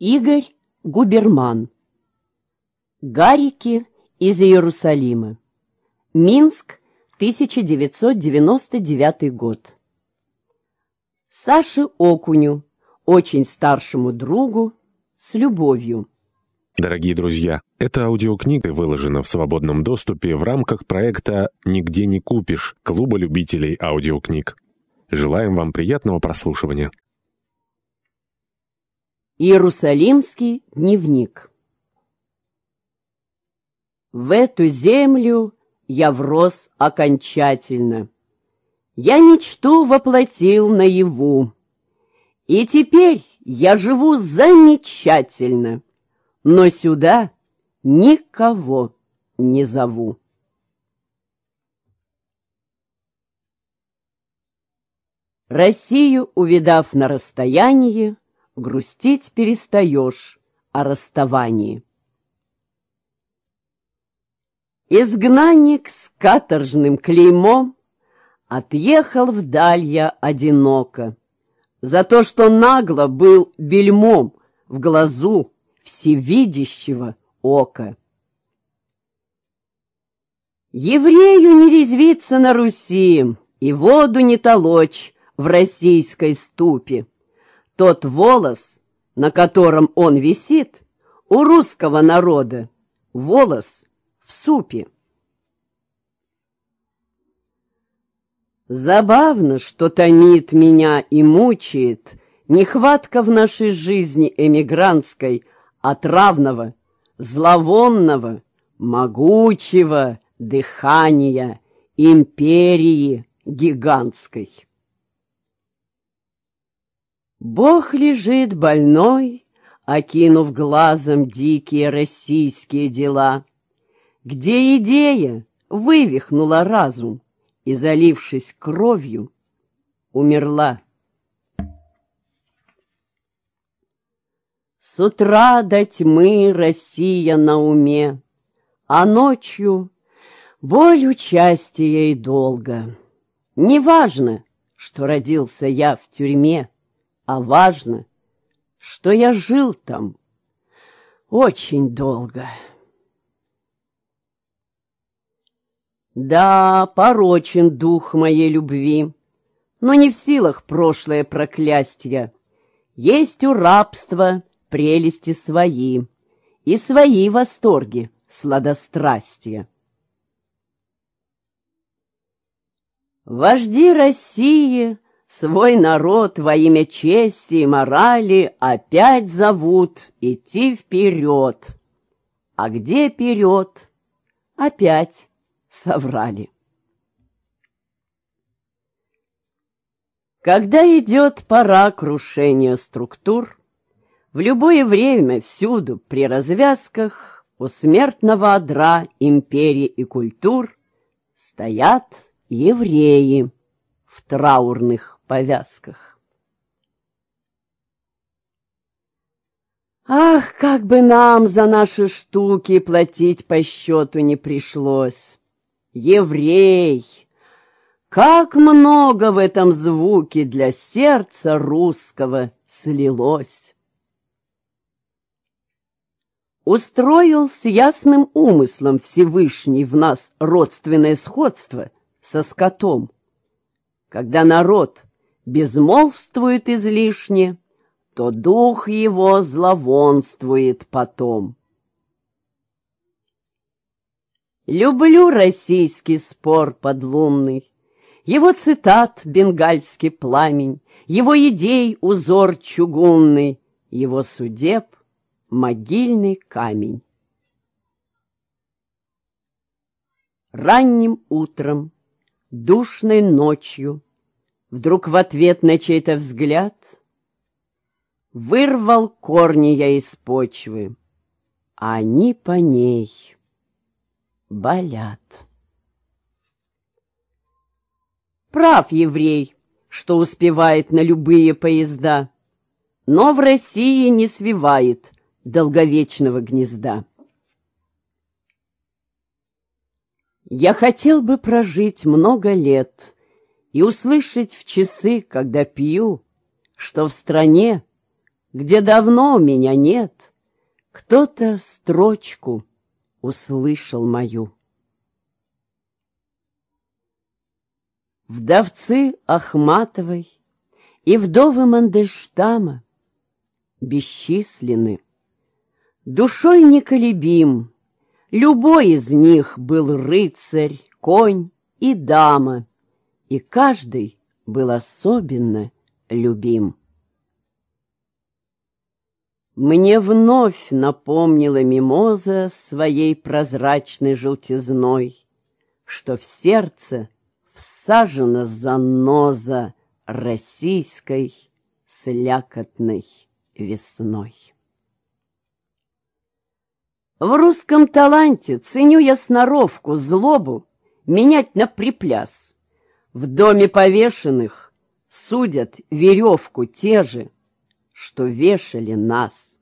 Игорь Губерман. Гарики из Иерусалима. Минск, 1999 год. Саше Окуню, очень старшему другу, с любовью. Дорогие друзья, эта аудиокнига выложена в свободном доступе в рамках проекта «Нигде не купишь» Клуба любителей аудиокниг. Желаем вам приятного прослушивания. Иерусалимский дневник В эту землю я врос окончательно. Я мечту воплотил наяву. И теперь я живу замечательно, но сюда никого не зову. Россию, увидав на расстоянии, грустить перестаешь о расставании. Изгнанник с каторжным клеймом Отъехал вдаль я одиноко, За то, что нагло был бельмом В глазу всевидящего ока. Еврею не резвиться на Руси И воду не толочь в российской ступе. Тот волос, на котором он висит, у русского народа волос в супе. Забавно, что томит меня и мучает Нехватка в нашей жизни эмигрантской Отравного, зловонного, могучего дыхания Империи гигантской. Бог лежит больной, окинув глазом дикие российские дела, где идея вывихнула разум и, залившись кровью, умерла. С утра до тьмы Россия на уме, а ночью боль участия и долга. Неважно, что родился я в тюрьме, а важно, что я жил там очень долго. Да, порочен дух моей любви, но не в силах прошлое проклястье. Есть у рабства прелести свои и свои восторги сладострастия. Вожди России — Свой народ во имя чести и морали опять зовут идти вперед. А где вперед? Опять соврали. Когда идет пора крушения структур, в любое время, всюду, при развязках, у смертного одра империи и культур стоят евреи в траурных повязках. Ах, как бы нам за наши штуки платить по счету не пришлось! Еврей! Как много в этом звуке для сердца русского слилось! Устроил с ясным умыслом Всевышний в нас родственное сходство со скотом. Когда народ безмолвствует излишне, то дух его зловонствует потом. Люблю российский спор подлунный, Его цитат бенгальский пламень, Его идей узор чугунный, Его судеб могильный камень. Ранним утром, душной ночью, Вдруг в ответ на чей-то взгляд Вырвал корни я из почвы, А они по ней болят. Прав еврей, что успевает на любые поезда, Но в России не свивает долговечного гнезда. Я хотел бы прожить много лет — и услышать в часы, когда пью, что в стране где давно меня нет, кто-то строчку услышал мою. Вдовцы Ахматовой и вдовы Мандельштама бесчисленны. Душой неколебим, любой из них был рыцарь, конь и дама, и каждый был особенно любим. Мне вновь напомнила мимоза своей прозрачной желтизной, что в сердце всажена заноза российской слякотной весной. В русском таланте ценю я сноровку, злобу менять на припляс. В доме повешенных судят веревку те же, что вешали нас.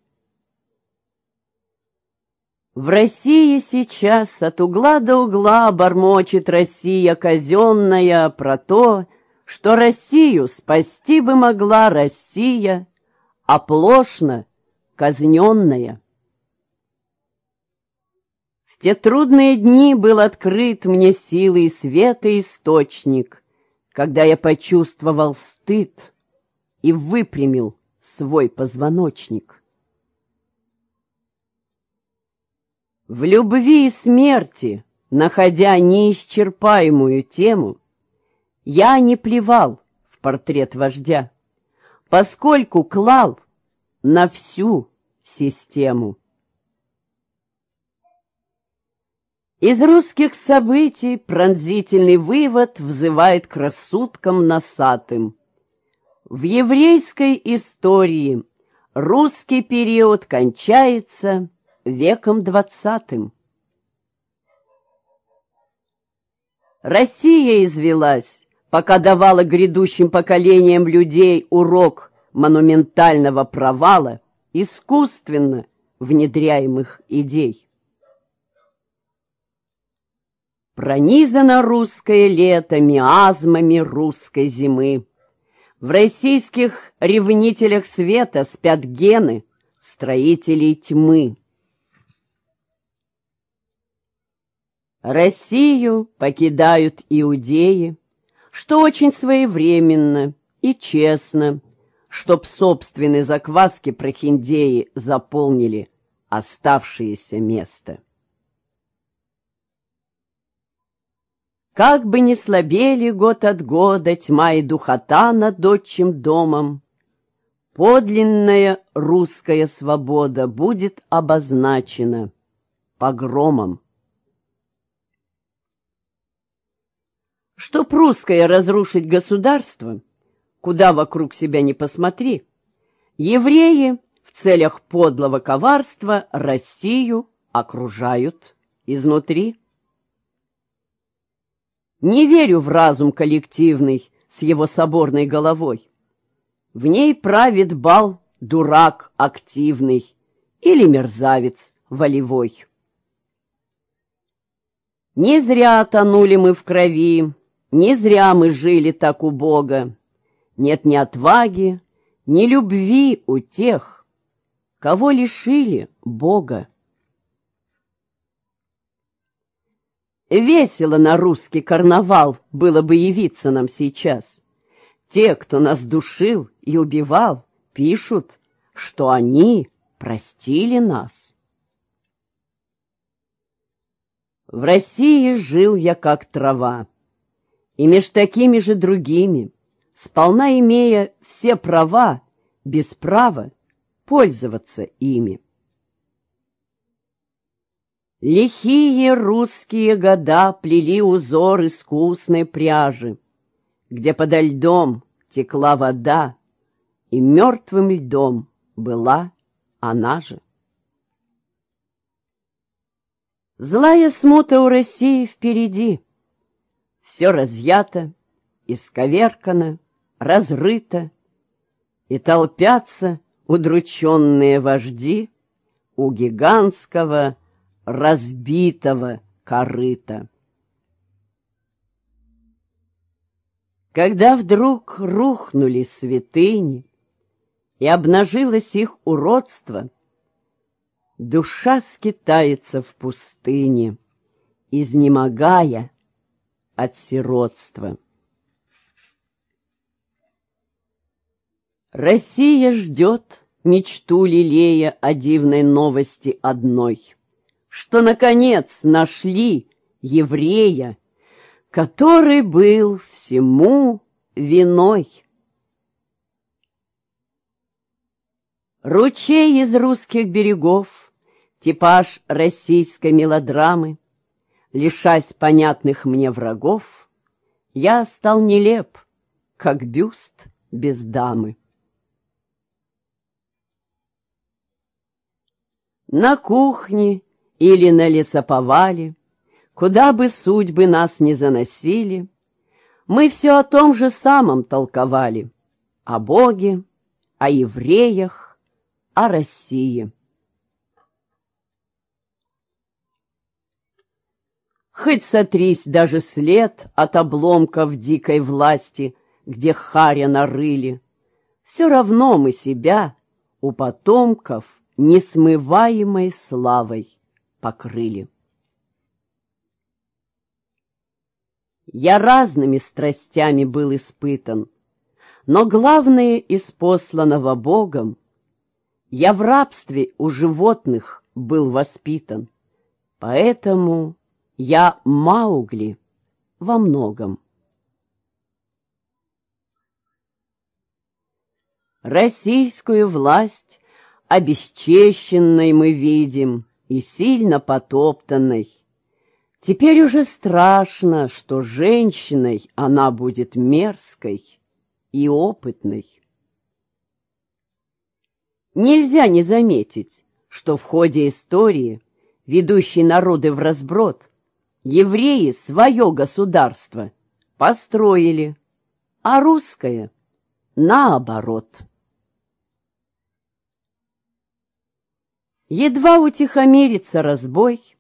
В России сейчас от угла до угла бормочет Россия казенная про то, что Россию спасти бы могла Россия, оплошно казненная. В те трудные дни был открыт мне силы и света источник, когда я почувствовал стыд и выпрямил свой позвоночник. В любви и смерти, находя неисчерпаемую тему, я не плевал в портрет вождя, поскольку клал на всю систему. Из русских событий пронзительный вывод взывает к рассудкам носатым. В еврейской истории русский период кончается веком двадцатым. Россия извелась, пока давала грядущим поколениям людей урок монументального провала искусственно внедряемых идей. Пронизано русское лето миазмами русской зимы. В российских ревнителях света спят гены строителей тьмы. Россию покидают иудеи, что очень своевременно и честно, чтоб собственные закваски прохиндеи заполнили оставшееся место. Как бы ни слабели год от года тьма и духота над отчим домом, подлинная русская свобода будет обозначена погромом. Чтоб русское разрушить государство, куда вокруг себя не посмотри, евреи в целях подлого коварства Россию окружают изнутри. Не верю в разум коллективный с его соборной головой. В ней правит бал дурак активный или мерзавец волевой. Не зря тонули мы в крови, не зря мы жили так у Бога. Нет ни отваги, ни любви у тех, кого лишили Бога. Весело на русский карнавал было бы явиться нам сейчас. Те, кто нас душил и убивал, пишут, что они простили нас. В России жил я как трава, и меж такими же другими, сполна имея все права, без права пользоваться ими. Лихие русские года плели узор искусной пряжи, Где подо льдом текла вода, И мертвым льдом была она же. Злая смута у России впереди. Все разъято, исковеркано, разрыто, И толпятся удрученные вожди У гигантского разбитого корыта. Когда вдруг рухнули святыни, и обнажилось их уродство, душа скитается в пустыне, изнемогая от сиротства. Россия ждет, мечту лелея о дивной новости одной, что, наконец, нашли еврея, который был всему виной. Ручей из русских берегов, типаж российской мелодрамы, Лишась понятных мне врагов, я стал нелеп, как бюст без дамы. На кухне или на лесоповале, Куда бы судьбы нас не заносили, Мы все о том же самом толковали, О Боге, о евреях, о России. Хоть сотрись даже след от обломков дикой власти, Где харя нарыли, Все равно мы себя у потомков несмываемой славой покрыли. Я разными страстями был испытан, но главное из посланного Богом я в рабстве у животных был воспитан, поэтому я Маугли во многом. Российскую власть обесчещенной мы видим и сильно потоптанной. Теперь уже страшно, что женщиной она будет мерзкой и опытной. Нельзя не заметить, что в ходе истории, ведущей народы в разброд, евреи свое государство построили, а русское — наоборот. Едва утихомирится разбой,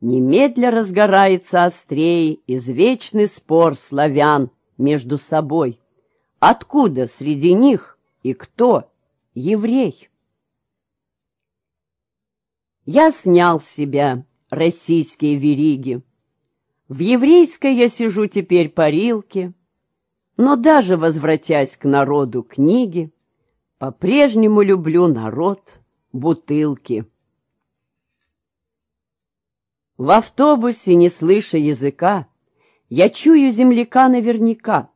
Немедля разгорается острей Извечный спор славян между собой. Откуда среди них и кто еврей? Я снял с себя российские вериги. В еврейской я сижу теперь парилке, Но даже возвратясь к народу книги, По-прежнему люблю народ бутылки. В автобусе, не слыша языка, Я чую земляка наверняка.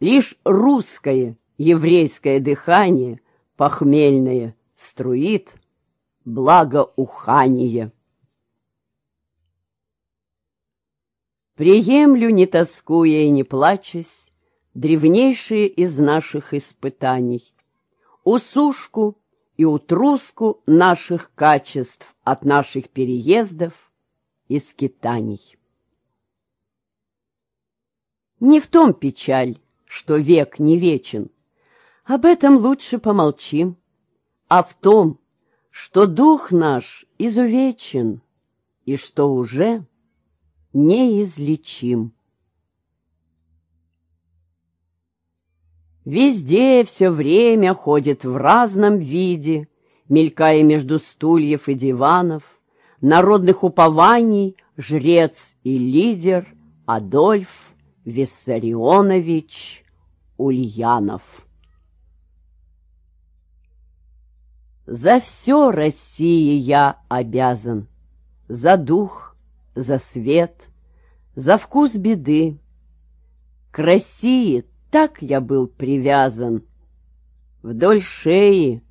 Лишь русское еврейское дыхание Похмельное струит благоухание. Приемлю, не тоскуя и не плачась, Древнейшие из наших испытаний, Усушку и утруску наших качеств От наших переездов и скитаний. Не в том печаль, что век не вечен, Об этом лучше помолчим, А в том, что дух наш изувечен И что уже неизлечим. Везде все время ходит в разном виде, Мелькая между стульев и диванов, Народных упований жрец и лидер Адольф Виссарионович Ульянов. За все России я обязан, За дух, за свет, за вкус беды. К России так я был привязан, Вдоль шеи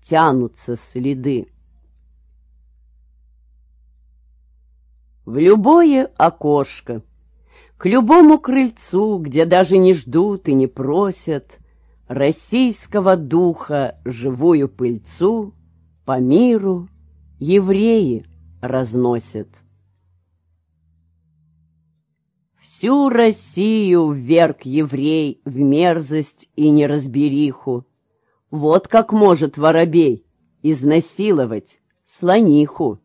тянутся следы. В любое окошко, к любому крыльцу, Где даже не ждут и не просят, Российского духа живую пыльцу По миру евреи разносят. Всю Россию вверг еврей в мерзость и неразбериху. Вот как может воробей изнасиловать слониху.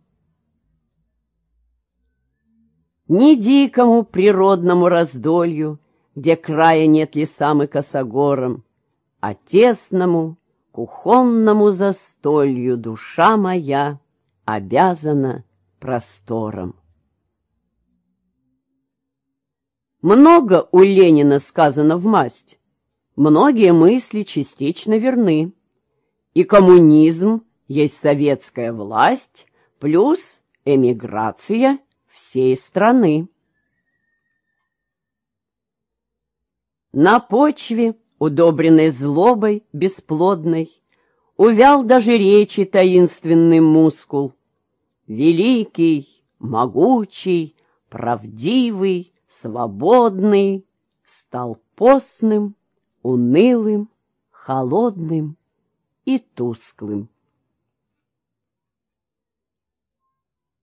Ни дикому природному раздолью, Где края нет лесам и косогорам, А тесному, Кухонному застолью душа моя обязана простором. Много у Ленина сказано в масть. Многие мысли частично верны. И коммунизм есть советская власть плюс эмиграция всей страны. На почве, удобренной злобой бесплодной, Увял даже речи таинственный мускул. Великий, могучий, правдивый, свободный Стал постным, унылым, холодным и тусклым.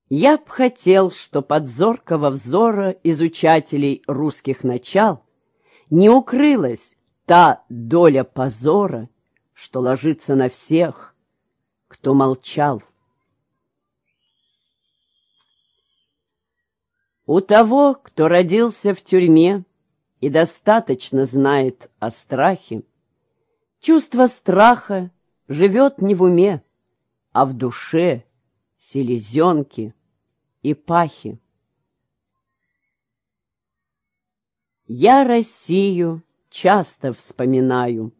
Я б хотел, что под зоркого взора изучателей русских начал не укрылась та доля позора, что ложится на всех, кто молчал. У того, кто родился в тюрьме и достаточно знает о страхе, чувство страха живет не в уме, а в душе, селезенке и пахе. Я Россию часто вспоминаю,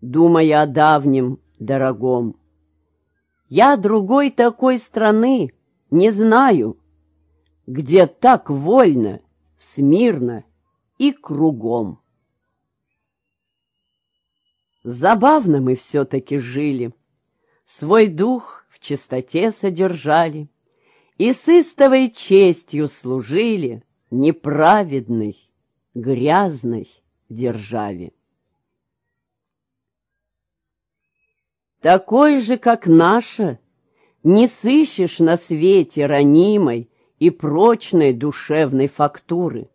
Думая о давнем, дорогом. Я другой такой страны не знаю, Где так вольно, смирно и кругом. Забавно мы все-таки жили, Свой дух в чистоте содержали И с истовой честью служили Неправедной, грязной державе. Такой же, как наша, не сыщешь на свете ранимой и прочной душевной фактуры.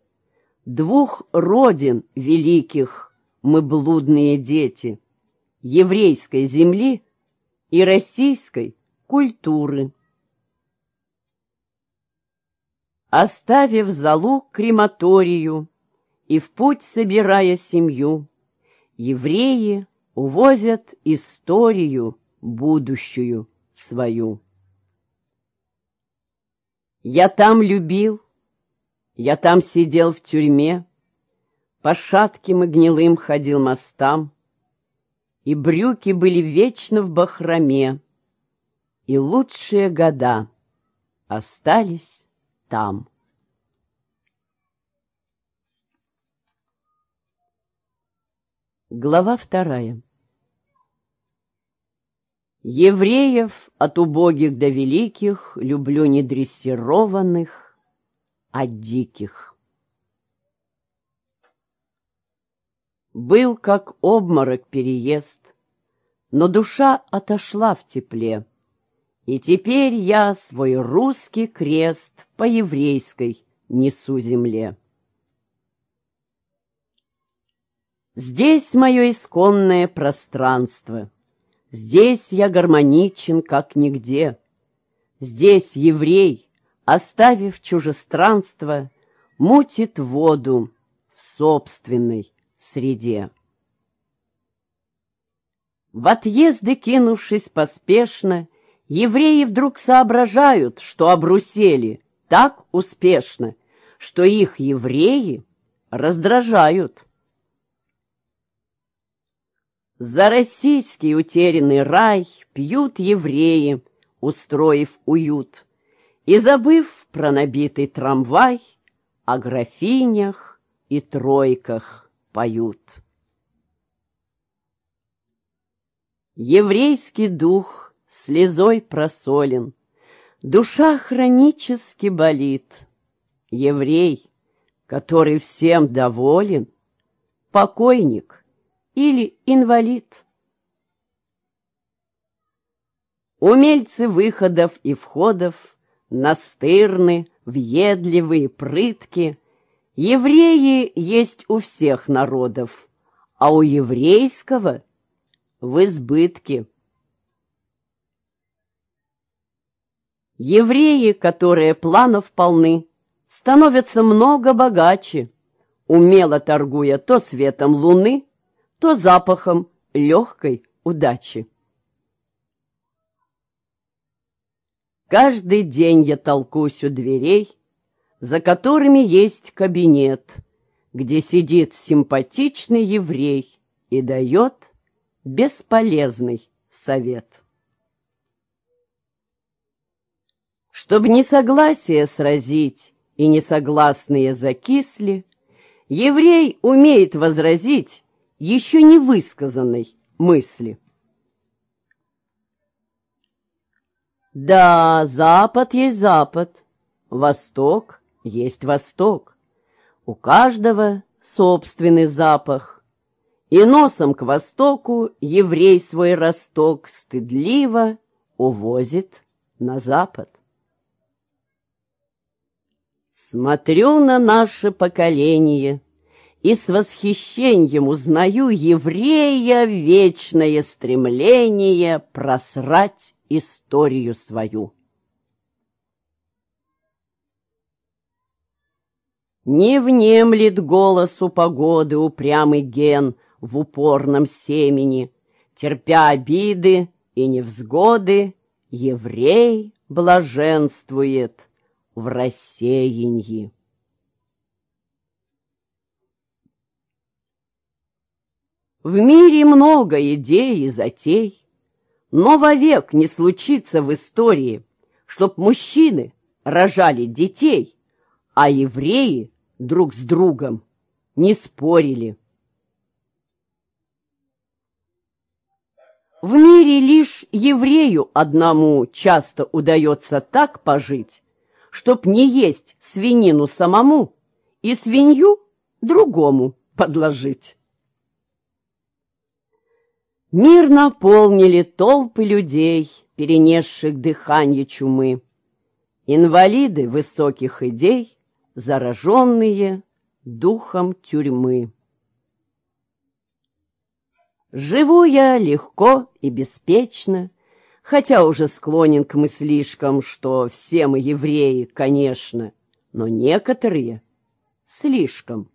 Двух родин великих мы блудные дети, еврейской земли и российской культуры. Оставив залу крематорию и в путь собирая семью, евреи увозят историю будущую свою. Я там любил, я там сидел в тюрьме, По шатким и гнилым ходил мостам, И брюки были вечно в бахроме, И лучшие года остались там. Глава вторая Евреев от убогих до великих Люблю не дрессированных, а диких. Был как обморок переезд, Но душа отошла в тепле, И теперь я свой русский крест По еврейской несу земле. Здесь мое исконное пространство — Здесь я гармоничен, как нигде. Здесь еврей, оставив чужестранство, Мутит воду в собственной среде. В отъезды кинувшись поспешно, Евреи вдруг соображают, что обрусели так успешно, Что их евреи раздражают. За российский утерянный рай пьют евреи, устроив уют, И, забыв про набитый трамвай, О графинях и тройках поют. Еврейский дух слезой просолен, Душа хронически болит. Еврей, который всем доволен, Покойник — или инвалид. Умельцы выходов и входов, настырны, въедливые, прытки. Евреи есть у всех народов, а у еврейского в избытке. Евреи, которые планов полны, становятся много богаче, умело торгуя то светом луны, то запахом легкой удачи. Каждый день я толкусь у дверей, за которыми есть кабинет, где сидит симпатичный еврей и дает бесполезный совет. Чтобы несогласие сразить и несогласные закисли, еврей умеет возразить еще не высказанной мысли. Да, Запад есть Запад, Восток есть Восток. У каждого собственный запах. И носом к востоку еврей свой росток стыдливо увозит на запад. Смотрю на наше поколение и с восхищением узнаю еврея вечное стремление просрать историю свою. Не внемлет голосу погоды упрямый ген в упорном семени, терпя обиды и невзгоды, еврей блаженствует в рассеянии. В мире много идей и затей, но вовек не случится в истории, чтоб мужчины рожали детей, а евреи друг с другом не спорили. В мире лишь еврею одному часто удается так пожить, чтоб не есть свинину самому и свинью другому подложить. Мир наполнили толпы людей, перенесших дыхание чумы. Инвалиды высоких идей, зараженные духом тюрьмы. Живу я легко и беспечно, хотя уже склонен к мыслишкам, что все мы евреи, конечно, но некоторые слишком.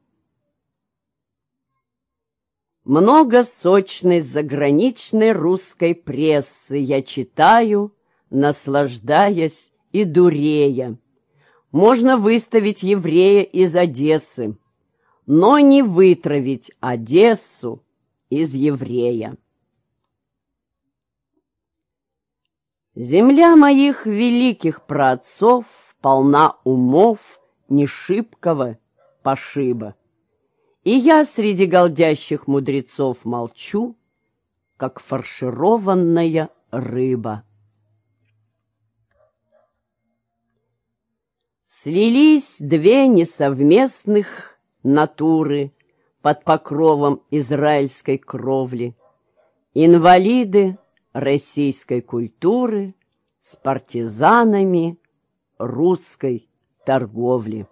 Много сочной заграничной русской прессы я читаю, наслаждаясь и дурея. Можно выставить еврея из Одессы, но не вытравить Одессу из еврея. Земля моих великих праотцов полна умов не шибкого пошиба. И я среди голдящих мудрецов молчу, как фаршированная рыба. Слились две несовместных натуры под покровом израильской кровли. Инвалиды российской культуры с партизанами русской торговли.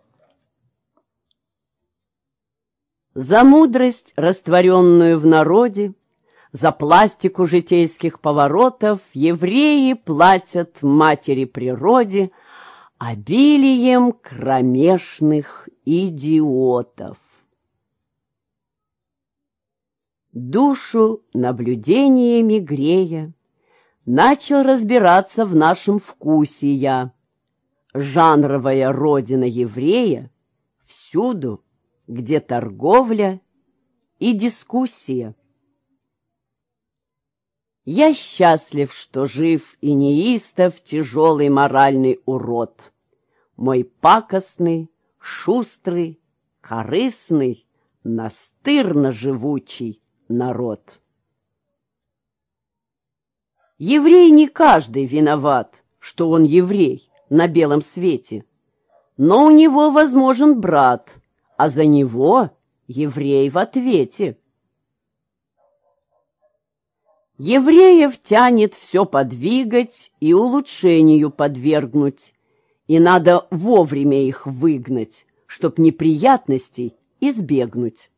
За мудрость, растворенную в народе, за пластику житейских поворотов евреи платят матери природе обилием кромешных идиотов. Душу наблюдениями грея начал разбираться в нашем вкусе я. Жанровая родина еврея всюду — где торговля и дискуссия. Я счастлив, что жив и неистов тяжелый моральный урод. Мой пакостный, шустрый, корыстный, настырно живучий народ. Еврей не каждый виноват, что он еврей на белом свете, но у него возможен брат — а за него еврей в ответе. Евреев тянет все подвигать и улучшению подвергнуть, и надо вовремя их выгнать, чтоб неприятностей избегнуть.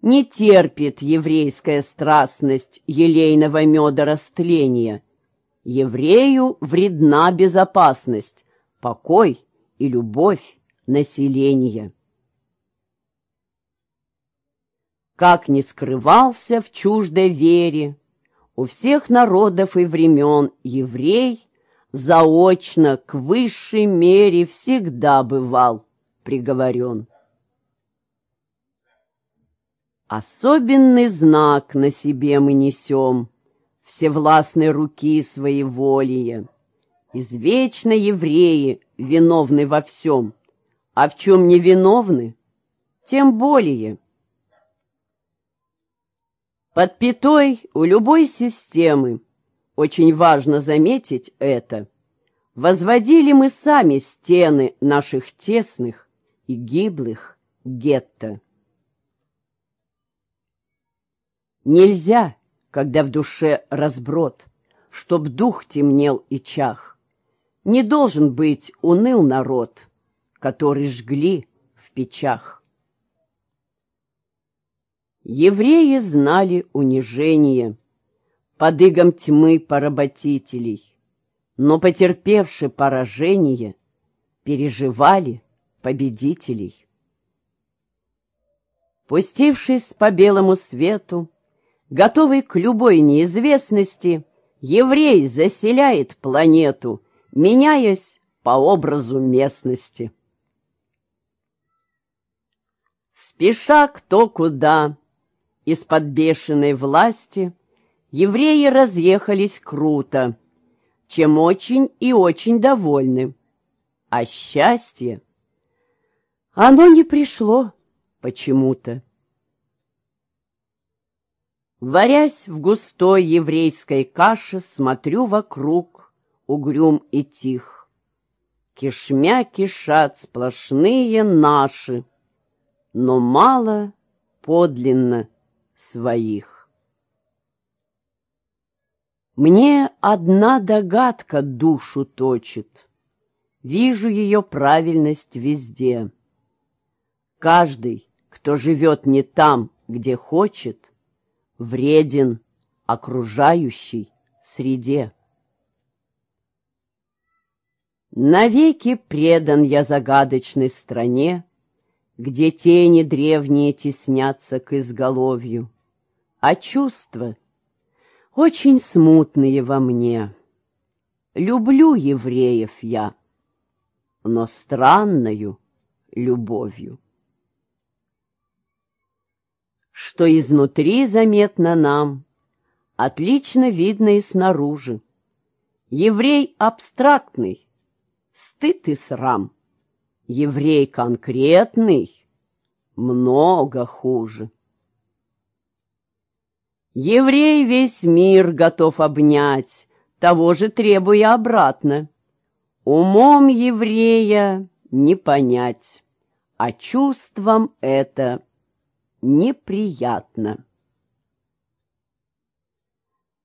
Не терпит еврейская страстность елейного меда растления. Еврею вредна безопасность, покой и любовь населения. Как не скрывался в чуждой вере, у всех народов и времен еврей заочно к высшей мере всегда бывал приговорен. Особенный знак на себе мы несем, Всевластной руки своеволие. Извечно евреи виновны во всем, А в чем не виновны, тем более. Под пятой у любой системы, очень важно заметить это, Возводили мы сами стены наших тесных и гиблых гетто. Нельзя, когда в душе разброд, Чтоб дух темнел и чах. Не должен быть уныл народ, Который жгли в печах. Евреи знали унижение Под игом тьмы поработителей, Но, потерпевши поражение, Переживали победителей. Пустившись по белому свету, Готовый к любой неизвестности, еврей заселяет планету, меняясь по образу местности. Спеша кто куда, из-под бешеной власти евреи разъехались круто, чем очень и очень довольны. А счастье, оно не пришло почему-то. Варясь в густой еврейской каше, смотрю вокруг, угрюм и тих. Кишмя кишат сплошные наши, но мало подлинно своих. Мне одна догадка душу точит, Вижу ее правильность везде. Каждый, кто живет не там, где хочет, вреден окружающей среде. Навеки предан я загадочной стране, Где тени древние теснятся к изголовью, А чувства очень смутные во мне. Люблю евреев я, но странною любовью что изнутри заметно нам, отлично видно и снаружи. Еврей абстрактный, стыд и срам. Еврей конкретный, много хуже. Еврей весь мир готов обнять, того же требуя обратно. Умом еврея не понять, а чувством это неприятно.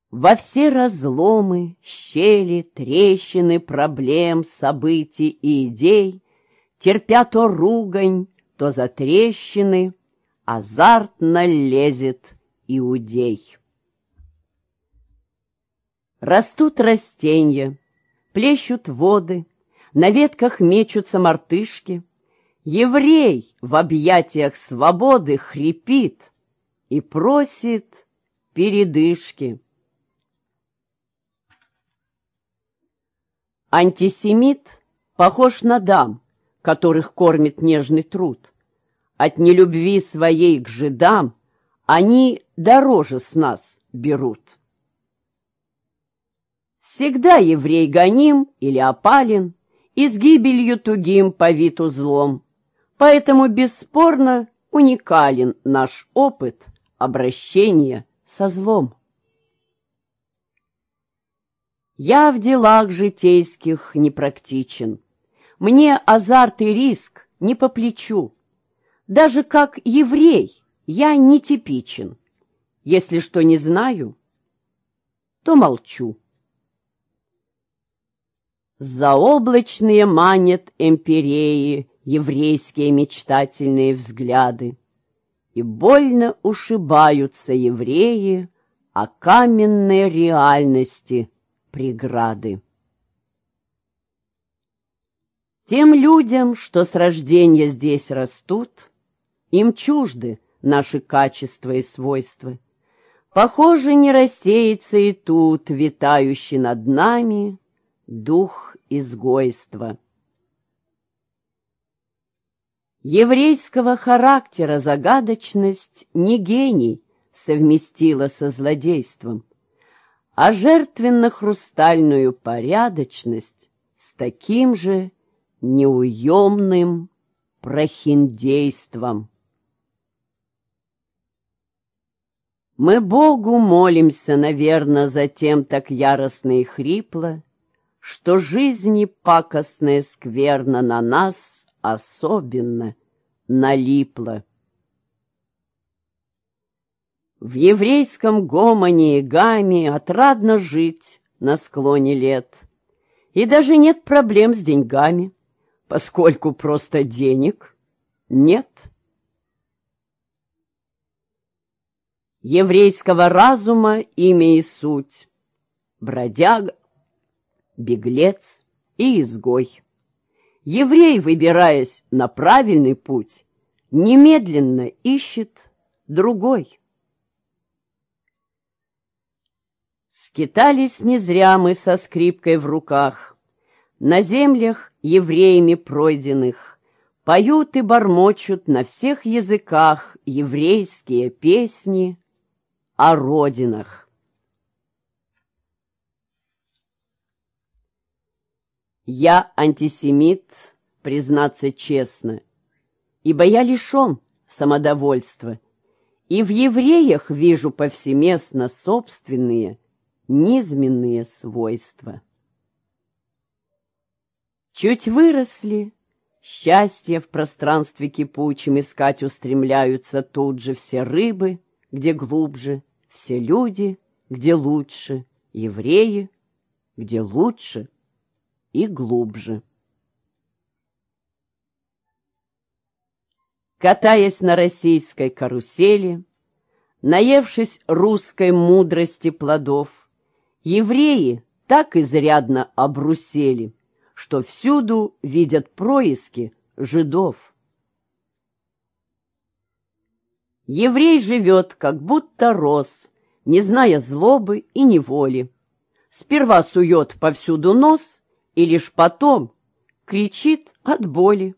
Во все разломы, щели, трещины проблем, событий и идей, терпя то ругань, то затрещины, азартно лезет иудей. Растут растения, плещут воды, на ветках мечутся мартышки, Еврей в объятиях свободы хрипит и просит передышки. Антисемит похож на дам, которых кормит нежный труд. От нелюбви своей к жидам они дороже с нас берут. Всегда еврей гоним или опален, и с гибелью тугим повит узлом. Поэтому бесспорно уникален наш опыт обращения со злом. Я в делах житейских непрактичен. Мне азарт и риск не по плечу. Даже как еврей я нетипичен. Если что не знаю, то молчу. Заоблачные манят эмпиреи еврейские мечтательные взгляды, и больно ушибаются евреи о каменной реальности преграды. Тем людям, что с рождения здесь растут, им чужды наши качества и свойства. Похоже, не рассеется и тут, витающий над нами, дух изгойства. Еврейского характера загадочность не гений совместила со злодейством, а жертвенно-хрустальную порядочность с таким же неуемным прохиндейством. Мы Богу молимся, наверное, затем так яростно и хрипло, Что жизни пакостная скверна на нас особенно налипла. В еврейском гомоне и гаме отрадно жить на склоне лет, И даже нет проблем с деньгами, поскольку просто денег нет. еврейского разума имя и суть, бродяга, беглец и изгой. Еврей, выбираясь на правильный путь, немедленно ищет другой. Скитались не зря мы со скрипкой в руках, На землях евреями пройденных, Поют и бормочут на всех языках Еврейские песни о родинах. Я антисемит, признаться честно, ибо я лишен самодовольства, и в евреях вижу повсеместно собственные низменные свойства. Чуть выросли, счастье в пространстве кипучем искать устремляются тут же все рыбы, где глубже, все люди, где лучше, евреи, где лучше и глубже. Катаясь на российской карусели, наевшись русской мудрости плодов, евреи так изрядно обрусели, что всюду видят происки жидов. Еврей живет, как будто рос, не зная злобы и неволи. Сперва сует повсюду нос и лишь потом кричит от боли.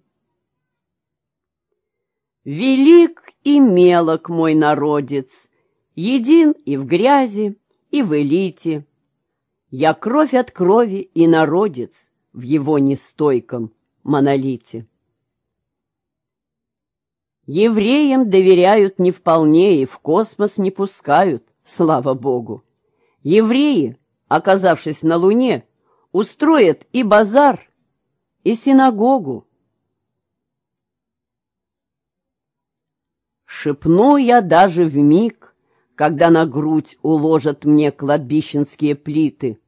Велик и мелок мой народец, един и в грязи, и в элите. Я кровь от крови и народец в его нестойком монолите. Евреям доверяют не вполне и в космос не пускают, слава богу. Евреи, оказавшись на Луне, устроят и базар, и синагогу. Шепну я даже в миг, когда на грудь уложат мне кладбищенские плиты.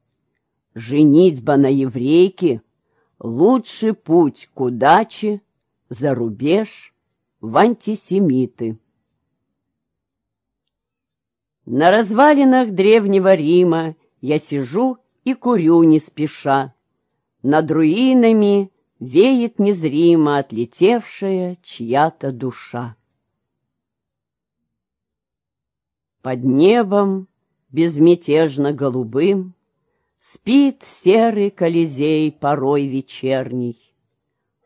Женитьба на еврейке — лучший путь к удаче, за рубеж — в антисемиты. На развалинах древнего Рима я сижу и курю не спеша. Над руинами веет незримо отлетевшая чья-то душа. Под небом, безмятежно голубым, Спит серый колизей порой вечерний.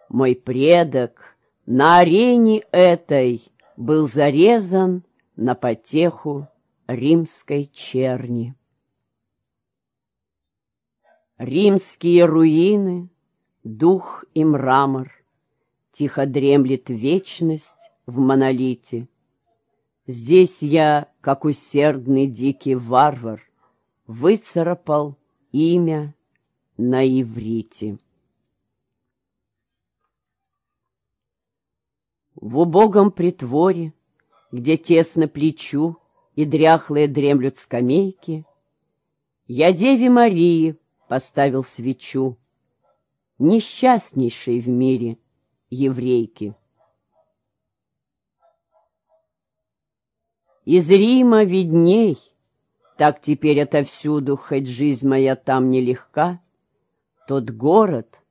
Мой предок, на арене этой был зарезан на потеху римской черни. Римские руины, дух и мрамор, Тихо дремлет вечность в монолите. Здесь я, как усердный дикий варвар, Выцарапал имя на иврите. В убогом притворе, где тесно плечу и дряхлые дремлют скамейки, Я Деве Марии поставил свечу, Несчастнейшей в мире еврейки. Из Рима видней, так теперь отовсюду, Хоть жизнь моя там нелегка, Тот город,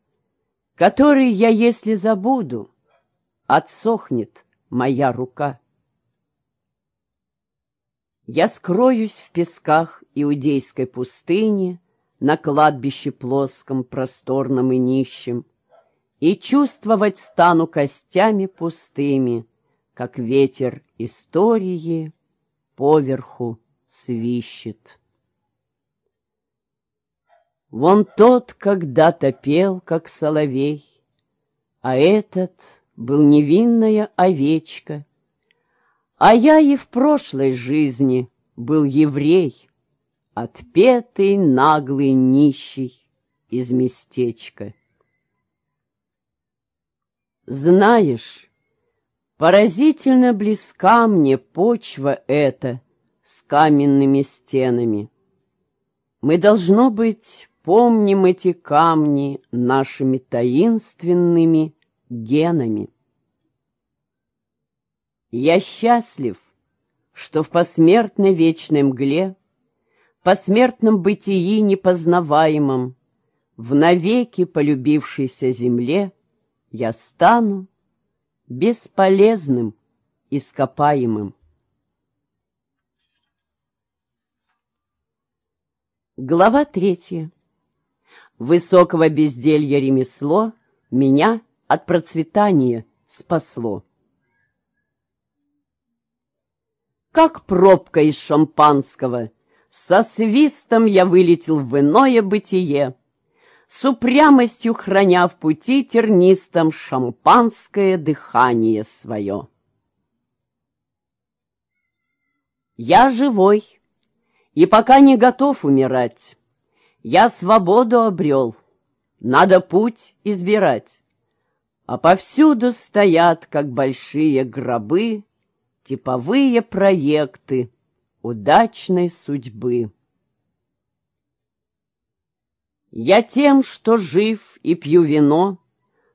который я, если забуду, отсохнет моя рука. Я скроюсь в песках иудейской пустыни на кладбище плоском, просторном и нищем, и чувствовать стану костями пустыми, как ветер истории поверху свищет. Вон тот когда-то пел, как соловей, а этот был невинная овечка, а я и в прошлой жизни был еврей, отпетый наглый нищий из местечка. Знаешь, поразительно близка мне почва эта с каменными стенами. Мы, должно быть, помним эти камни нашими таинственными генами. Я счастлив, что в посмертной вечной мгле, посмертном бытии непознаваемом, в навеки полюбившейся земле я стану бесполезным, ископаемым. Глава третья. Высокого безделья ремесло меня от процветания спасло. Как пробка из шампанского, со свистом я вылетел в иное бытие, с упрямостью храня в пути тернистом шампанское дыхание свое. Я живой, и пока не готов умирать, я свободу обрел, надо путь избирать. А повсюду стоят, как большие гробы, типовые проекты удачной судьбы. Я тем, что жив и пью вино,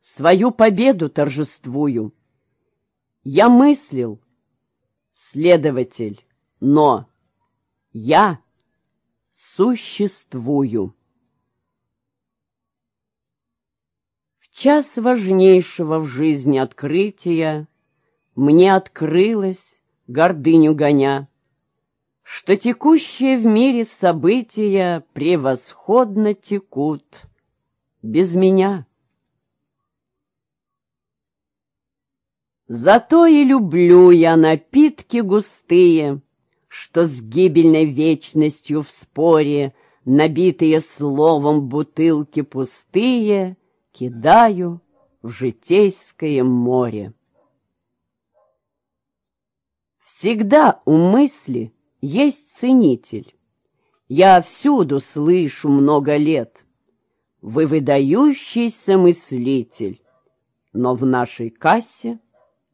свою победу торжествую. Я мыслил, следователь, но я существую. В час важнейшего в жизни открытия Мне открылось, гордыню гоня, Что текущие в мире события Превосходно текут без меня. Зато и люблю я напитки густые, что с гибельной вечностью в споре, Набитые словом бутылки пустые, Кидаю в житейское море. Всегда у мысли есть ценитель. Я всюду слышу много лет. Вы выдающийся мыслитель, но в нашей кассе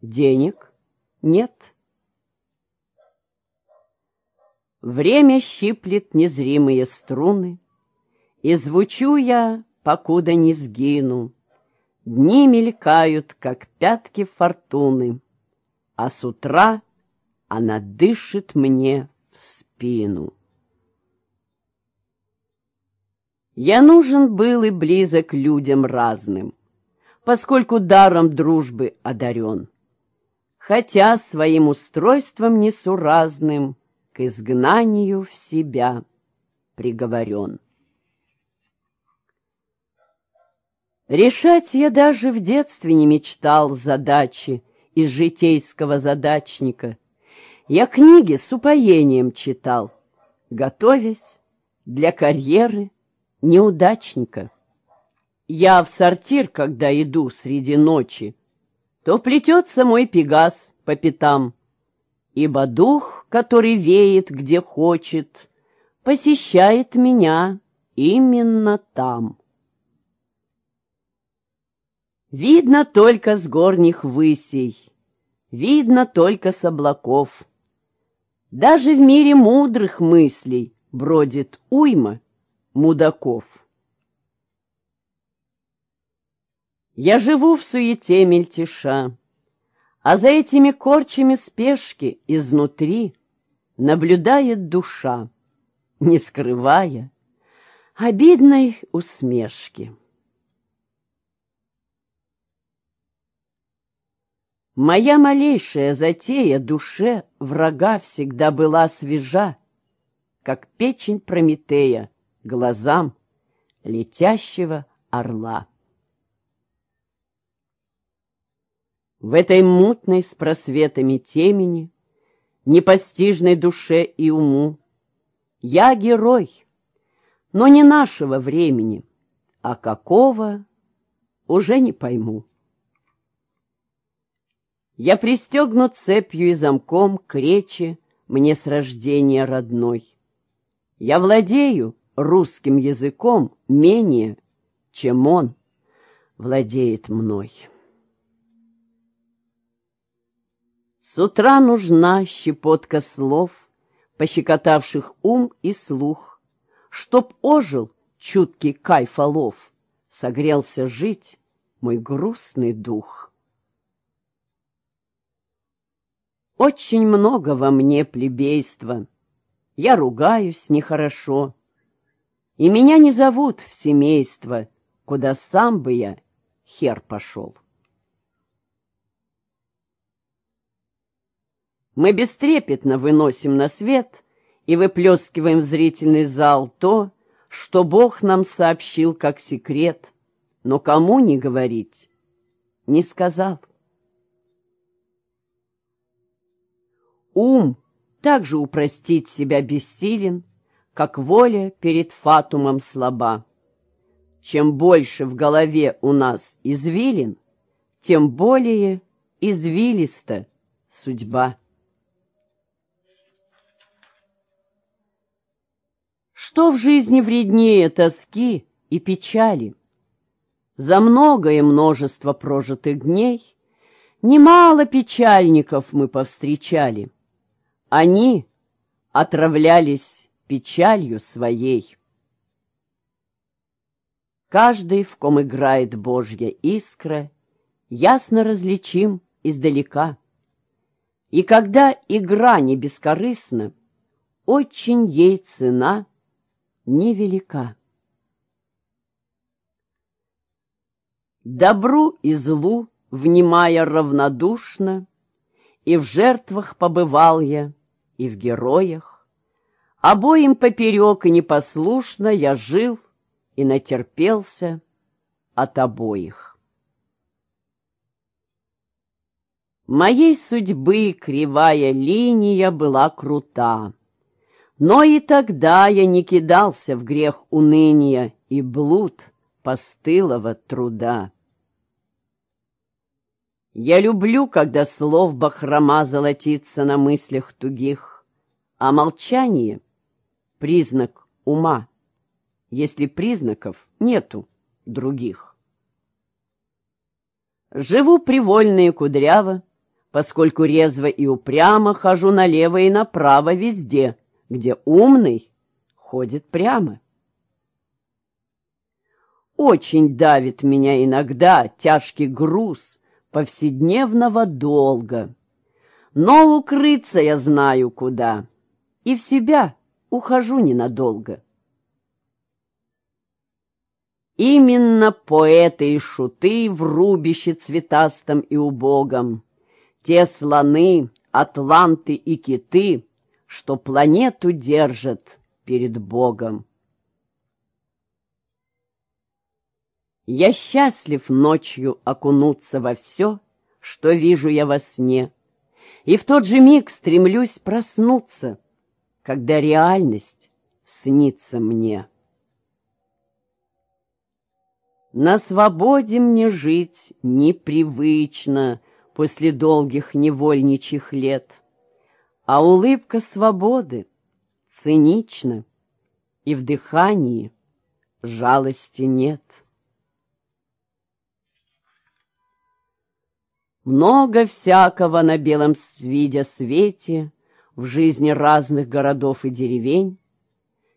денег нет. Время щиплет незримые струны, И звучу я, покуда не сгину. Дни мелькают, как пятки фортуны, А с утра она дышит мне в спину. Я нужен был и близок людям разным, Поскольку даром дружбы одарен, Хотя своим устройством несуразным к изгнанию в себя приговорен. Решать я даже в детстве не мечтал задачи из житейского задачника. Я книги с упоением читал, готовясь для карьеры неудачника. Я в сортир, когда иду среди ночи, то плетется мой пегас по пятам — ибо дух, который веет где хочет, посещает меня именно там. Видно только с горних высей, видно только с облаков. Даже в мире мудрых мыслей бродит уйма мудаков. Я живу в суете мельтеша, а за этими корчами спешки изнутри наблюдает душа, не скрывая обидной усмешки. Моя малейшая затея душе врага всегда была свежа, как печень Прометея глазам летящего орла. В этой мутной с просветами темени, Непостижной душе и уму, Я герой, но не нашего времени, А какого уже не пойму. Я пристегнут цепью и замком к речи Мне с рождения родной. Я владею русским языком менее, чем он владеет мной. С утра нужна щепотка слов, Пощекотавших ум и слух, Чтоб ожил чуткий кайфолов, Согрелся жить мой грустный дух. Очень много во мне плебейства, Я ругаюсь нехорошо, И меня не зовут в семейство, Куда сам бы я хер пошел. Мы бестрепетно выносим на свет и выплескиваем в зрительный зал то, что Бог нам сообщил как секрет, но кому не говорить, не сказал. Ум также упростить себя бессилен, как воля перед фатумом слаба. Чем больше в голове у нас извилин, тем более извилиста судьба. Что в жизни вреднее тоски и печали? За многое множество прожитых дней Немало печальников мы повстречали. Они отравлялись печалью своей. Каждый, в ком играет Божья искра, Ясно различим издалека. И когда игра не бескорыстна, Очень ей цена — невелика. Добру и злу, внимая равнодушно, И в жертвах побывал я, и в героях. Обоим поперек и непослушно я жил и натерпелся от обоих. Моей судьбы кривая линия была крута. Но и тогда я не кидался в грех уныния и блуд постылого труда. Я люблю, когда слов бахрома золотится на мыслях тугих, а молчание — признак ума, если признаков нету других. Живу привольно и кудряво, поскольку резво и упрямо хожу налево и направо везде, где умный ходит прямо. Очень давит меня иногда тяжкий груз повседневного долга. Но укрыться я знаю куда, и в себя ухожу ненадолго. Именно поэты и шуты в рубище цветастом и убогом, те слоны, атланты и киты — что планету держат перед Богом. Я счастлив ночью окунуться во все, что вижу я во сне, и в тот же миг стремлюсь проснуться, когда реальность снится мне. На свободе мне жить непривычно после долгих невольничьих лет а улыбка свободы цинична, и в дыхании жалости нет. Много всякого на белом свиде свете в жизни разных городов и деревень.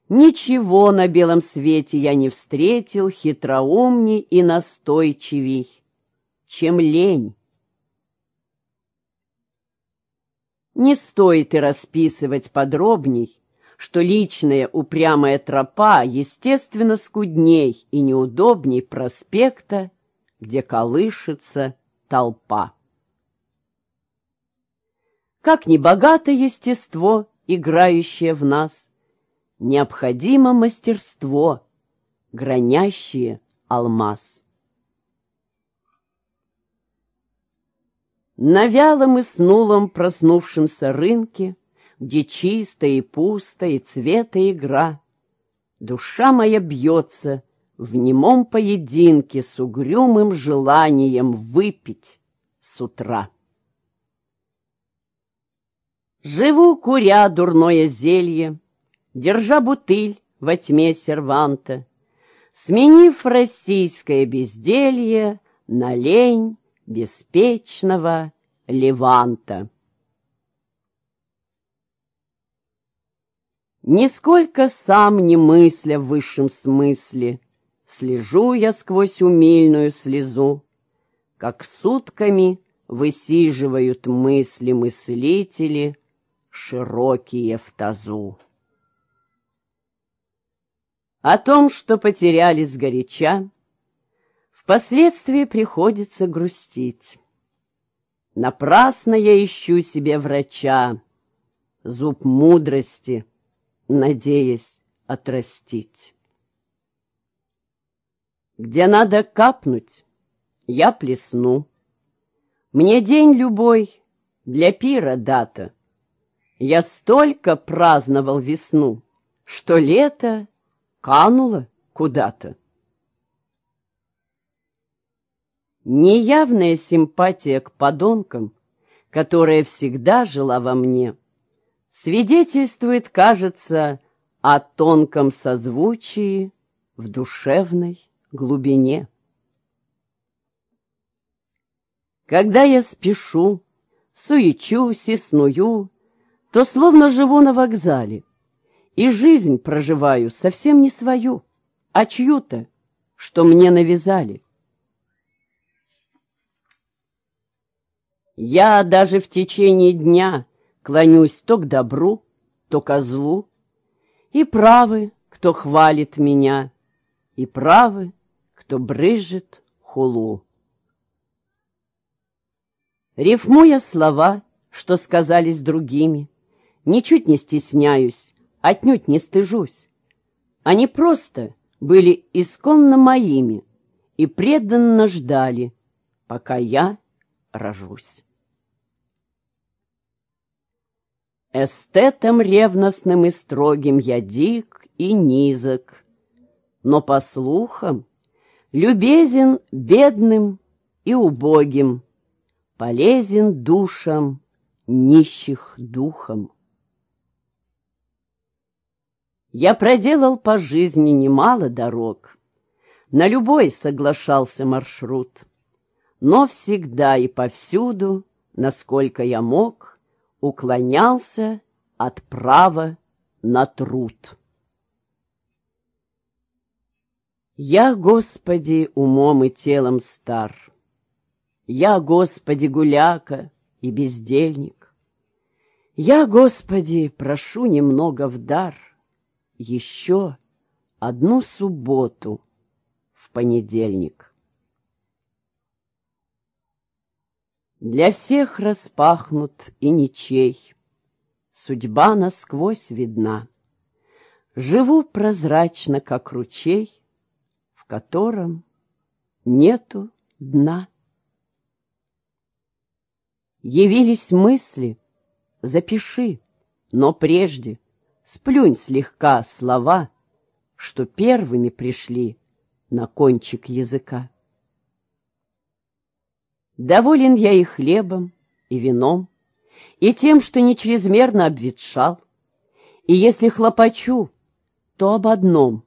Ничего на белом свете я не встретил хитроумней и настойчивей, чем лень. Не стоит и расписывать подробней, что личная упрямая тропа, естественно, скудней и неудобней проспекта, где колышется толпа. Как ни богато естество, играющее в нас, необходимо мастерство гранящие алмаз. На вялом и снулом проснувшемся рынке, Где чисто и пусто, и цвета игра, Душа моя бьется в немом поединке С угрюмым желанием выпить с утра. Живу, куря дурное зелье, Держа бутыль во тьме серванта, Сменив российское безделье На лень беспечного Леванта. Нисколько сам не мысля в высшем смысле, Слежу я сквозь умильную слезу, Как сутками высиживают мысли мыслители, Широкие в тазу. О том, что потеряли сгоряча, Впоследствии приходится грустить. Напрасно я ищу себе врача, Зуб мудрости, надеясь отрастить. Где надо капнуть, я плесну. Мне день любой для пира дата. Я столько праздновал весну, Что лето кануло куда-то. Неявная симпатия к подонкам, которая всегда жила во мне, свидетельствует, кажется, о тонком созвучии в душевной глубине. Когда я спешу, суечусь и сную, то словно живу на вокзале, и жизнь проживаю совсем не свою, а чью-то, что мне навязали. Я даже в течение дня клонюсь то к добру, то ко злу. И правы, кто хвалит меня, и правы, кто брыжет хулу. Рифмуя слова, что сказались другими, Ничуть не стесняюсь, отнюдь не стыжусь. Они просто были исконно моими И преданно ждали, пока я рожусь. Эстетом ревностным и строгим я дик и низок, Но, по слухам, любезен бедным и убогим, Полезен душам нищих духом. Я проделал по жизни немало дорог, На любой соглашался маршрут, Но всегда и повсюду, насколько я мог, уклонялся от права на труд. Я, Господи, умом и телом стар, Я, Господи, гуляка и бездельник, Я, Господи, прошу немного в дар Еще одну субботу в понедельник. Для всех распахнут и ничей, Судьба насквозь видна. Живу прозрачно, как ручей, В котором нету дна. Явились мысли, запиши, Но прежде сплюнь слегка слова, Что первыми пришли на кончик языка. Доволен я и хлебом, и вином, и тем, что не чрезмерно обветшал. И если хлопочу, то об одном,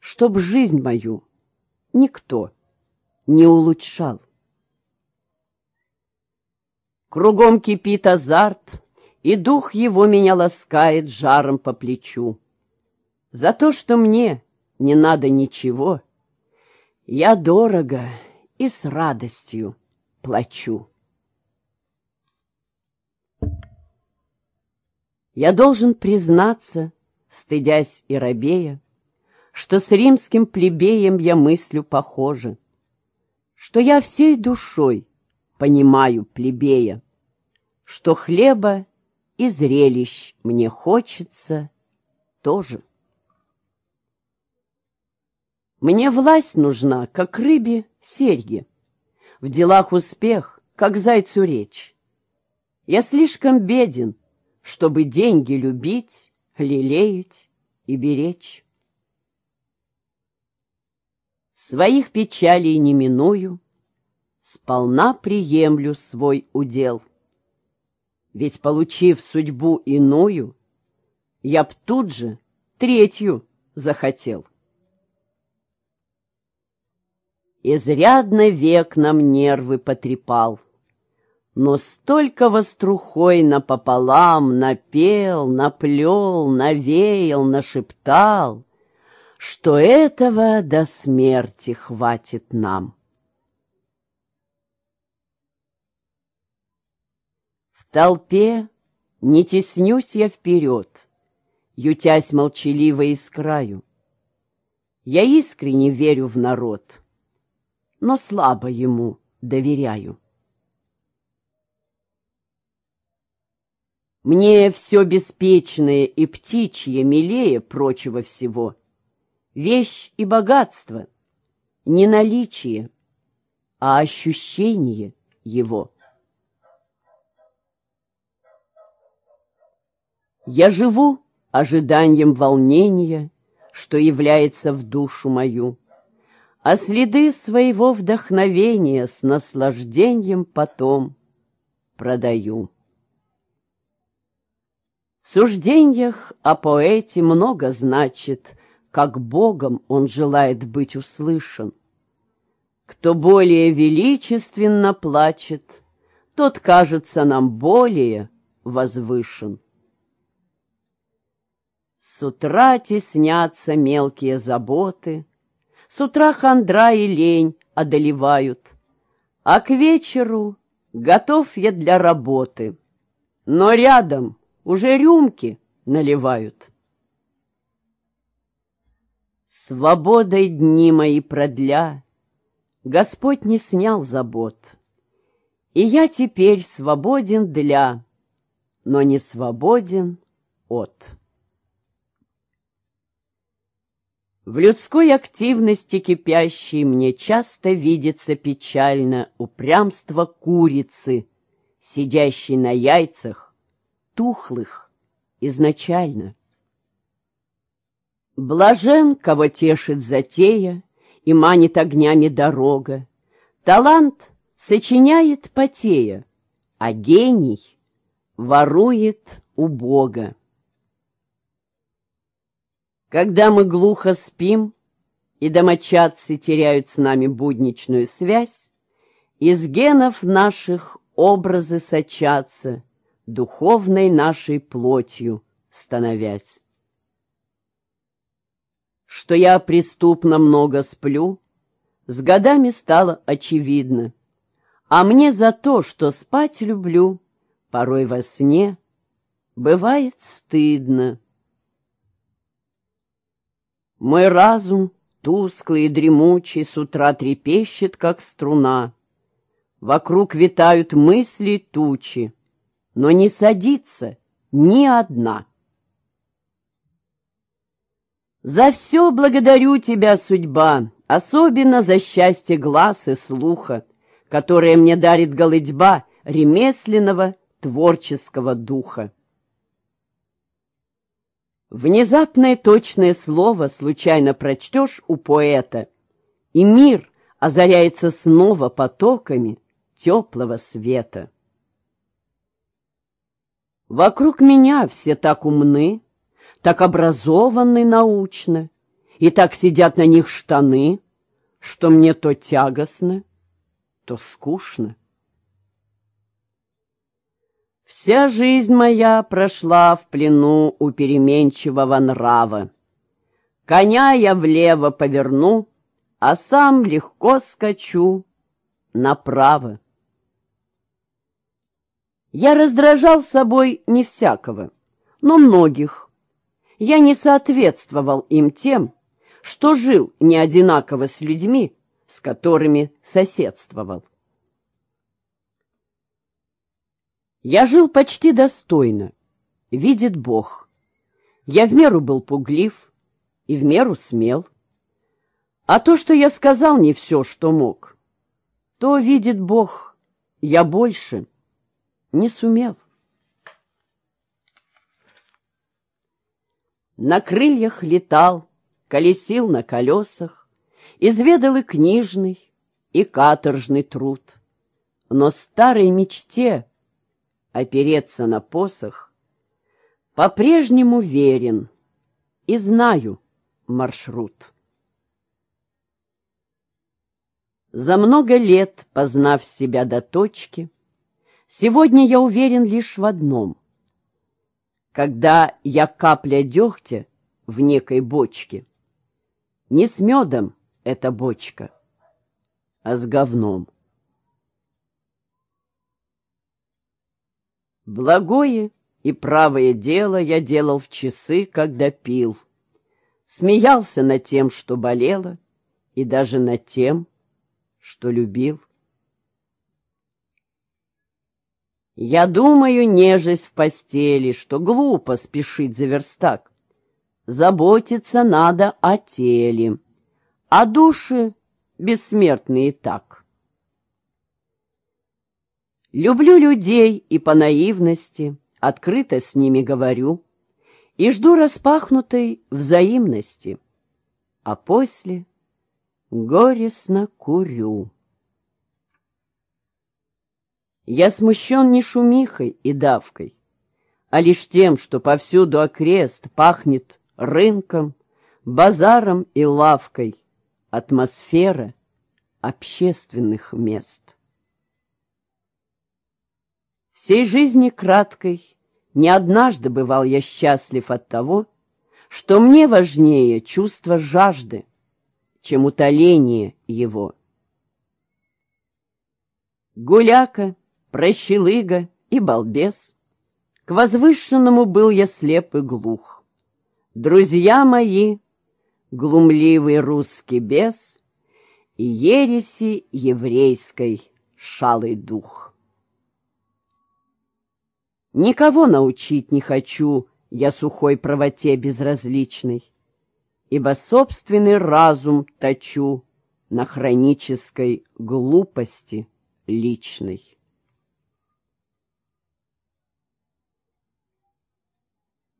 чтоб жизнь мою никто не улучшал. Кругом кипит азарт, и дух его меня ласкает жаром по плечу. За то, что мне не надо ничего, я дорого и с радостью плачу. Я должен признаться, стыдясь и робея, Что с римским плебеем я мыслю похоже, Что я всей душой понимаю плебея, Что хлеба и зрелищ мне хочется тоже. Мне власть нужна, как рыбе серьги. В делах успех, как зайцу речь. Я слишком беден, чтобы деньги любить, лелеять и беречь. Своих печалей не миную, сполна приемлю свой удел. Ведь, получив судьбу иную, я б тут же третью захотел. Изрядно век нам нервы потрепал, Но столько вострухой напополам Напел, наплел, навеял, нашептал, Что этого до смерти хватит нам. В толпе не теснюсь я вперед, Ютясь молчаливо из краю. Я искренне верю в народ — но слабо ему доверяю. Мне все беспечное и птичье милее прочего всего. Вещь и богатство, не наличие, а ощущение его. Я живу ожиданием волнения, что является в душу мою а следы своего вдохновения с наслаждением потом продаю. В суждениях о поэте много значит, как Богом он желает быть услышан. Кто более величественно плачет, тот кажется нам более возвышен. С утра теснятся мелкие заботы, с утра хандра и лень одолевают, а к вечеру готов я для работы, но рядом уже рюмки наливают. Свободой дни мои продля, Господь не снял забот, И я теперь свободен для, но не свободен от. В людской активности кипящей мне часто видится печально упрямство курицы, сидящей на яйцах, тухлых изначально. Блажен, кого тешит затея и манит огнями дорога. Талант сочиняет потея, а гений ворует у Бога. Когда мы глухо спим, и домочадцы теряют с нами будничную связь, из генов наших образы сочатся, духовной нашей плотью становясь. Что я преступно много сплю, с годами стало очевидно, а мне за то, что спать люблю, порой во сне бывает стыдно. Мой разум, тусклый и дремучий, с утра трепещет, как струна. Вокруг витают мысли тучи, но не садится ни одна. За все благодарю тебя, судьба, особенно за счастье глаз и слуха, которое мне дарит голыдьба ремесленного творческого духа. Внезапное точное слово случайно прочтешь у поэта, и мир озаряется снова потоками теплого света. Вокруг меня все так умны, так образованы научно, и так сидят на них штаны, что мне то тягостно, то скучно. Вся жизнь моя прошла в плену у переменчивого нрава. Коня я влево поверну, а сам легко скачу направо. Я раздражал собой не всякого, но многих. Я не соответствовал им тем, что жил не одинаково с людьми, с которыми соседствовал. Я жил почти достойно, видит Бог. Я в меру был пуглив и в меру смел. А то, что я сказал не все, что мог, то, видит Бог, я больше не сумел. На крыльях летал, колесил на колесах, Изведал и книжный, и каторжный труд. Но старой мечте опереться на посох По-прежнему верен и знаю маршрут. За много лет, познав себя до точки, Сегодня я уверен лишь в одном. Когда я капля дегтя в некой бочке, Не с медом эта бочка, а с говном. Благое и правое дело я делал в часы, когда пил. Смеялся над тем, что болело, и даже над тем, что любил. Я думаю, нежесть в постели, что глупо спешить за верстак. Заботиться надо о теле, а души бессмертные так. Люблю людей и по наивности открыто с ними говорю и жду распахнутой взаимности, а после горестно курю. Я смущен не шумихой и давкой, а лишь тем, что повсюду окрест пахнет рынком, базаром и лавкой, атмосфера общественных мест. Всей жизни краткой не однажды бывал я счастлив от того, что мне важнее чувство жажды, чем утоление его. Гуляка — прощелыга и балбес. К возвышенному был я слеп и глух. Друзья мои, глумливый русский бес и ереси еврейской шалый дух. Никого научить не хочу я сухой правоте безразличной, ибо собственный разум точу на хронической глупости личной.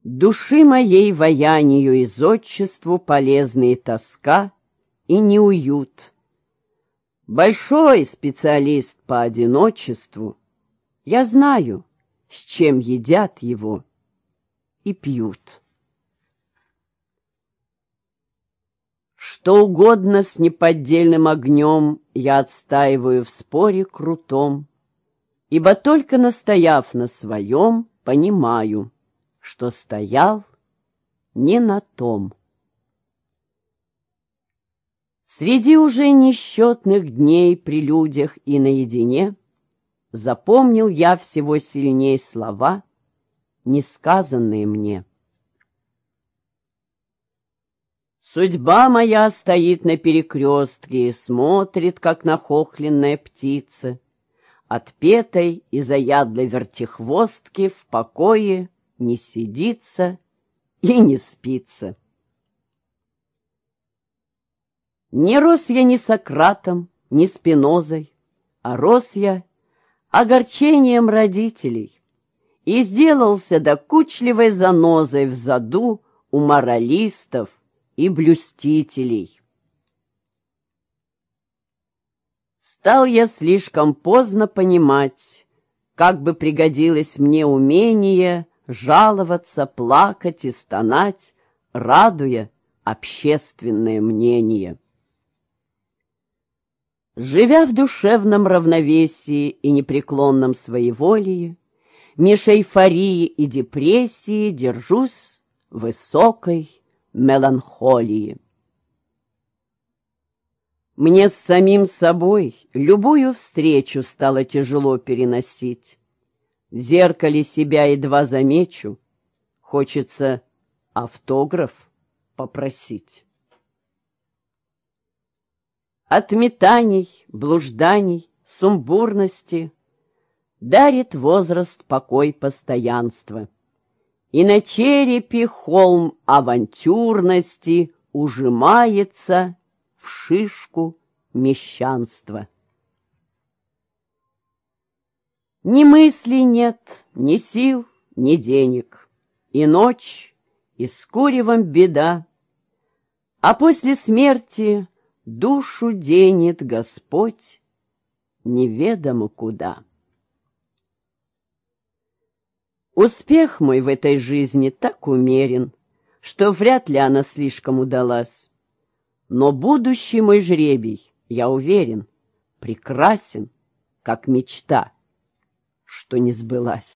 Души моей воянию и зодчеству полезные тоска и неуют. Большой специалист по одиночеству, я знаю, с чем едят его и пьют. Что угодно с неподдельным огнем я отстаиваю в споре крутом, ибо только настояв на своем, понимаю — что стоял не на том. Среди уже несчетных дней при людях и наедине Запомнил я всего сильней слова, несказанные мне. Судьба моя стоит на перекрестке и смотрит, как нахохленная птица, Отпетой и заядлой вертихвостки в покое не сидится и не спится. Не рос я ни Сократом, ни Спинозой, а рос я огорчением родителей и сделался докучливой занозой в заду у моралистов и блюстителей. Стал я слишком поздно понимать, как бы пригодилось мне умение жаловаться, плакать и стонать, радуя общественное мнение. Живя в душевном равновесии и непреклонном своеволии, меж эйфории и депрессии держусь высокой меланхолии. Мне с самим собой любую встречу стало тяжело переносить. В зеркале себя едва замечу. Хочется автограф попросить. От метаний, блужданий, сумбурности Дарит возраст покой постоянства. И на черепе холм авантюрности Ужимается в шишку мещанства. Ни мыслей нет, ни сил, ни денег, И ночь, и с куревом беда, А после смерти душу денет Господь неведомо куда. Успех мой в этой жизни так умерен, Что вряд ли она слишком удалась. Но будущий мой жребий, я уверен, Прекрасен, как мечта, что не сбылась.